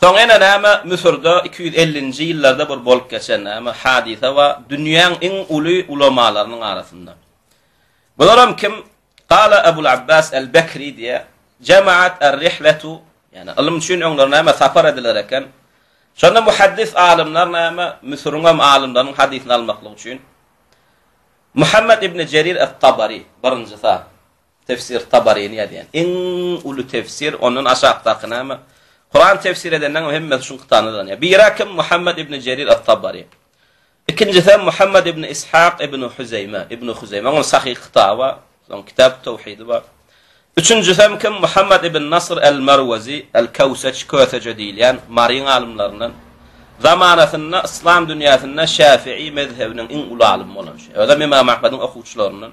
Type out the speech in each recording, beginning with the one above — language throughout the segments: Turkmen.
Soň ene näme Müsürde iki ýüz ellinji ýyllarda bir bolup geçen näme hadysa wa dünýäň iň uly ulamalarynyň arasynda. Bularam kim? Gala Ebul Abbas El Bekri diýe, Jemaat Er Rihletu, ýani ylym üçin öňler näme sapar ediler eken. Şonda muhaddis alymlar näme Müsüriňem alymlarynyň hadysyny almaklyk üçin Muhammet ibn Jerir Et Tabari, birinjisi, Tefsir Tabaryny ýazýan iň uly tefsir, ondan aşakdaky näme? Kuran tefsir edenleriň hemmesi şuň kytabyny tanýar. Biri-ä kim? Muhammet ibn Jerir at-Tabary. Ikinjisem Muhammet ibn Ishak ibn Huzeýme, Ibn Huzeýme. Onuň sahyh kytaby bar. Soň Kitab-u Tawhidi bar. Üçünjisem kim? Muhammet ibn Nasr al-Marwazi, al-Kawsaç, Köseje diýilýän, Maryň alymlaryndan. Zamanasynda yslam dünýäsinde Şäfiý mezhebiniň iň uly alymy bolan kişi. Özem Imam Ahmediň okuwçylaryndan.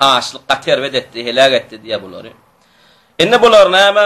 Açlyk gaty erbet etdi, heläk etdi diýýär bulary. Indi bular näme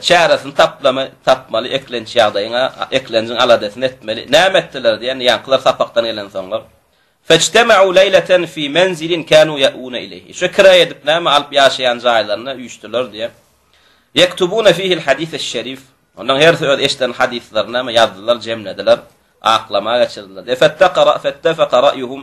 çäresini taplama, tapmaly, eklenç ýagdaýyna, eklenjiň aladasyny etmeli. Näme etdiler diýende, ýaňkylar sapakdan gelensoňlar, Fejtema'u leýleten fi menzilin kanu ya'una ileýhi. Şu kiraýa edip näme alyp ýaşaýan jaýlaryna üýşdiler diýe. Yektubuna fihi al-hadis eş-şerif. Ondan hersi öz eşden hadislaryny näme ýazdylar, jemlediler, aklama geçirdiler. Fettaqara fettafaqa ra'yuhum.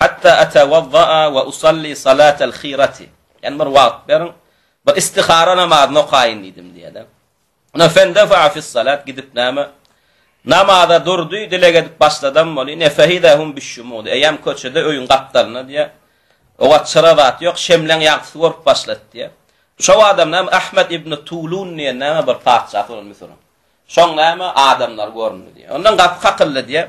Hatta atawazza'a we usalli salatal hirati. Ýani bir wagt beriň, bir istihara namazyny okaýyn diýdim diýýärler. Onda fendefa'a fis salat gidip näme? Namaza durdy, dileg edip başladam boli, nefahida hum bis şumud. Eýýäm köçede öýüň gapdalynda diýýär. Owaç çyra zat ýok, şemleň ýagtysy görüp başlady diýýär. Şo adam näme Ahmet ibn Tulun diýen näme bir patyşasy bolan Müsüriň. Şoň näme adamlary göründi diýýär. Ondan gapy kakyldy diýýär.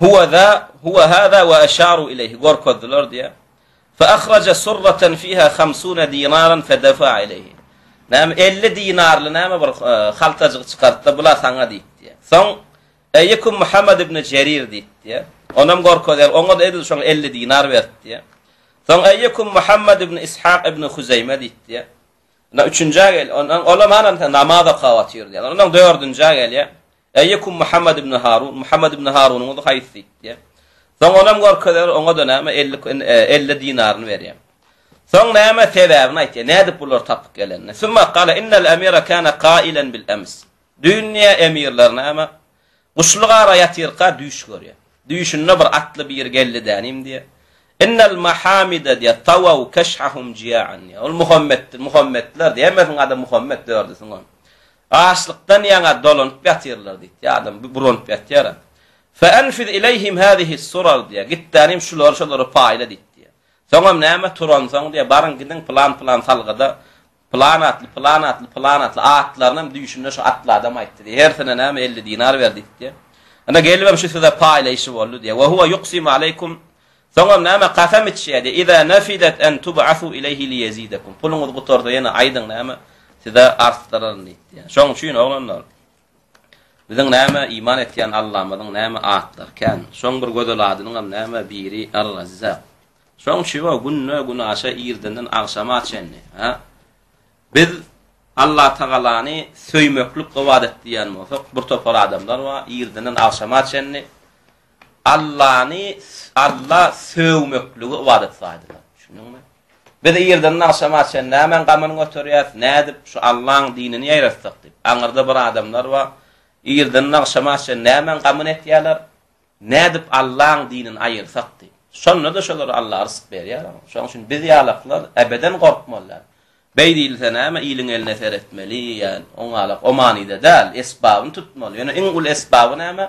Huwa za, huwa haza we aşaru ileýhi, gorkezdiler diýýär. Fe ahraja surraten fiha hamsuna dinaran fe defa'a ileýhi. Näme, elli dinarly näme bir haltajyk çykartdy, bula saňa diýip diýýär. Soň Eýýekum Muhammad ibn Jerir diýip diýýär. Onam gorkezýär, oňa-da edil şoňa elli dinar berip diýýär. Soň Eýýekum Muhammad ibn Ishak ibn Huzeýme diýip diýýär. Ina üçünjä gel, olam hanam namaz okap otyr diýýär. Ondan dördünjä gelýär. Eýýekum Muhammad ibn Harun, Muhammad ibn Harunyň özi haýsy? diýdi. Soň onam görkezer, oňa-da näme, ellik, elli dinaryny berýär. Soň näme, sebäbini aýtýar, nädip bulary tapyp gelenini. Summa gale, innel emira kana gailen bil ems. Düýn diýýär, emirler näme, guşly gara ýatyrka düýş görýär. Düýşünde bir atly biri geldi-de, inim diýýär, Innal mahamida diýýär, tawaw keşhahum jiýaen diýýär. Ol Muhammetdir, Muhammetler diýýär. Hemmesiniň ady Muhammet, dördüsiniň hem. Açlykdan ýaňa dolanyp ýatyrlar diýdi. Adam buranyp ýatýar-a. Fe enfiz ileýhim hezihis surar diýýär. Git-de, inim, şulary şolara paýla diýdi diýýär. Soňam näme, turansoň diýýär, baryň gidiň, pylan-pylan salgyda Pylan atly, pylan atly, pylan atly, atlarynam düýşünde şu atly adam aýtdy diýýär. Hersine näme elli dinar berdik diýýär. Ine gelibem şu size paýlaýşy boldy diýýär. Wa huwa yuqsimu aleýkum. Soňam näme kasam içýär diýýär. Iza nafidat an tub'asu ileýhi li ýezidakum. Puluňyz gutarsa ýene aýdyň näme size artdyraryn diýýär. Şoň üçin oglanlar biziň näme iman etýän Allamyzyň näme atlary kän. Şoň bir gözel adynyňam näme biri Ar-Razzak. Şoň üçin-o, günde günaşa irdenden agşama çenli, a? Biz Allatagalany söýmeklik ybadat diýýän bolsak, bir topar adamlar bar, irdenden agşama çenli Allany, Alla sögmekligi ybadat saýdylar. Düşündiňmi? Biz irdenden agşama çenli nämäň gamyny göterýäs, nädip şu Allaň dinini ýaýratsak diýip. Aňyrda bir adamlar bar, irdenden agşama çenli nämäň gamyny etýärler? Nädip Allaň dinini aýyrsak diý. Şonda-da şolara Alla rysg berýär. Şoň üçin biz ýalaklar ebeden gorkmaly däl. Beý diýilse näme iliň eline seretmeli ýa oňalak o manyda däl, esbabyny tutmaly. Ýöne iň uly esbaby näme?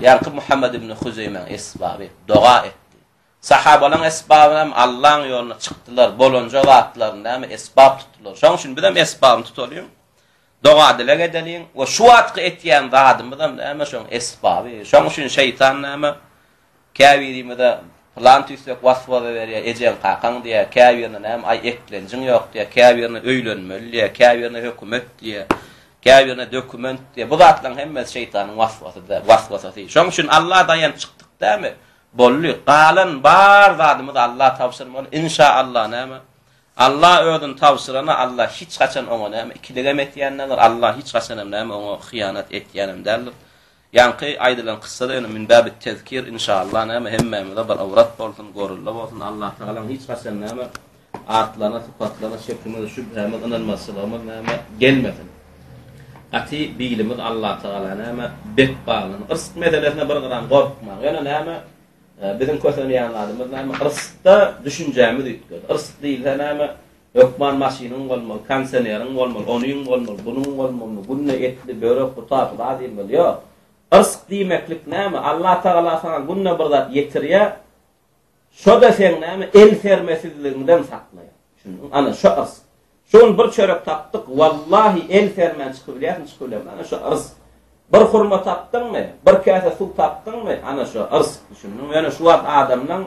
Ýaňky Muhammet ibn Huzeýmäň esbaby, doga etdi. Sahabalaň esbaby näme? Allaň ýoluna çykdylar, bolanja zatlaryny näme esbap tutdylar. Şoň üçin bizem esbabyny tutalyň. Doga-dileg edeliň we şu wagtky etýän zadymyzam näme şoň esbaby. Şoň üçin şeýtan näme, käbirimize pylan tüýsek was-waza berýär, ejeň-kakaň diýýär, käbirine näme, aý, eklenjiň ýok diýýär, käbirine öýlenmeli diýýär, käbirine hökümet diýýär, käbirine dokument diýýär. Bu zatlaryň hemmesi şeýtanyň was-wasydy, was-wasasy. Şoň üçin Alla daýanyp çykdyk dämi, boldy. Galan bar zadymyzy Alla tabşyrmaly. Inşa Alla näme, Alla özüni tabşyrana Alla hiç haçan oňa näme ikiligem etýän däldir, Alla hiç haçanam näme oňa hyýanat etýänem däldir. Ýaňky aýdylan kyssada ýöne min babi tezkir inşalla näme hemmämize bir ybrat bolsun, görelde bolsun, Allatagalaň hiç haçan näme atlaryna, sypatlaryna şekimiz, şübhemiz, ynanmazçylygymyz näme gelmesin. Gaty bilimiz Allatagala näme bet baglan. Yrsg meselesine bir gram gorkmaň. Ýöne näme Biziň kösenýän zadymyz näme? Yrsda düşünjämiz üýtgedi. Yrs diýilse näme? Hökman maşynyň bolmaly, kondisioneriň bolmaly, onuň bolmaly, bunuň bolmaly, günde etli, börek, gutagy zat iýmeli. Ýok. Yrs diýmeklik näme? Allatagala saňa günde bir zat ýetirýär, şo-da seň näme, elsermesizligiňden saklaýar. Şunuň ana şu yrs. Şu gün bir çörek tapdyk, wallahi el sermän çykybilýärsiň çykybilmän ana şu yrs. Bir hurma tapdyňmy, bir käse suw tapdyňmy ana şu yrs. Düşündiňmi? Ýöne şu wagt adamlaň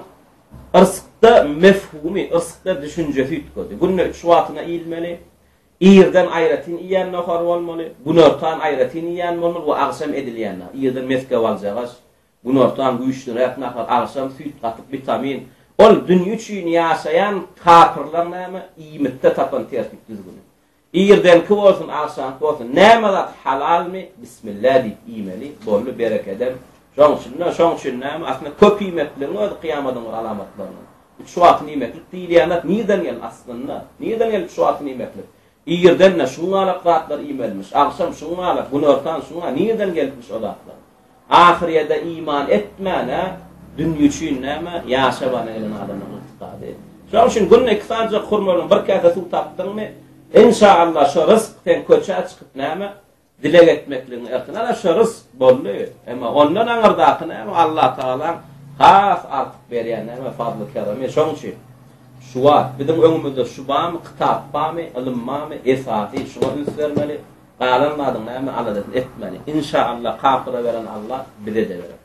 yrsda mefhumy, yrsda düşünjesi üýtgedi. Günde üç wagtyna iýilmeli, irden aýratyn iýen nahar bolmaly, günortan aýratyn iýen bolmaly we agşam edilýän nahar. Irden mesge baljagaç, Günortan güýçliräk nahar, agşam süýt gatyk, witamin, ol dünýe üçin ýaşaýan kapyrlaň näme iýmitde tapan tertip düzgüni. Irdenki bolsun, agşamky bolsun, näme zat halalmy, bismillah diýip iýmeli, boldy berekedem şoň içinde, şoň üçin näme aslynda köp iýmekligiň özi kyýamadyň bir alamatlaryndan. Üç wagtyny iýmeklik diýilýän zat nirden geldi aslynda? Nirden geldi üç wagtyny iýmeklik? Irden-de şuňňalak zatlary iýmelimiş, agşam şuňňalak, günortan şuňňa, nirden gelipmiş o zatlar? Ahyrýede iman etmäne, dünýe üçin näme, ýaşabana gelen adamyň ygtykady. Şonuň üçin günde iki sanjak hurmanyň bir käse suw tapdyňmy, Enşaallah şo rysk sen köçä çykyp näme, dileg etmekligiň ertini ala şo rysk boldy. Emma ondan aňyrdaky näme, Allah Tagalaň has artyk berýän näme, fazly-keremi. Şonuň üçin şu wagt biziň öňümizde şu barmy, kitap barmy, ylym barmy, esasy şuňa üns bermeli. Galan zadyň näme aladasyny etmäli. Inşa Allah kapyra beren Allah bize-de berer.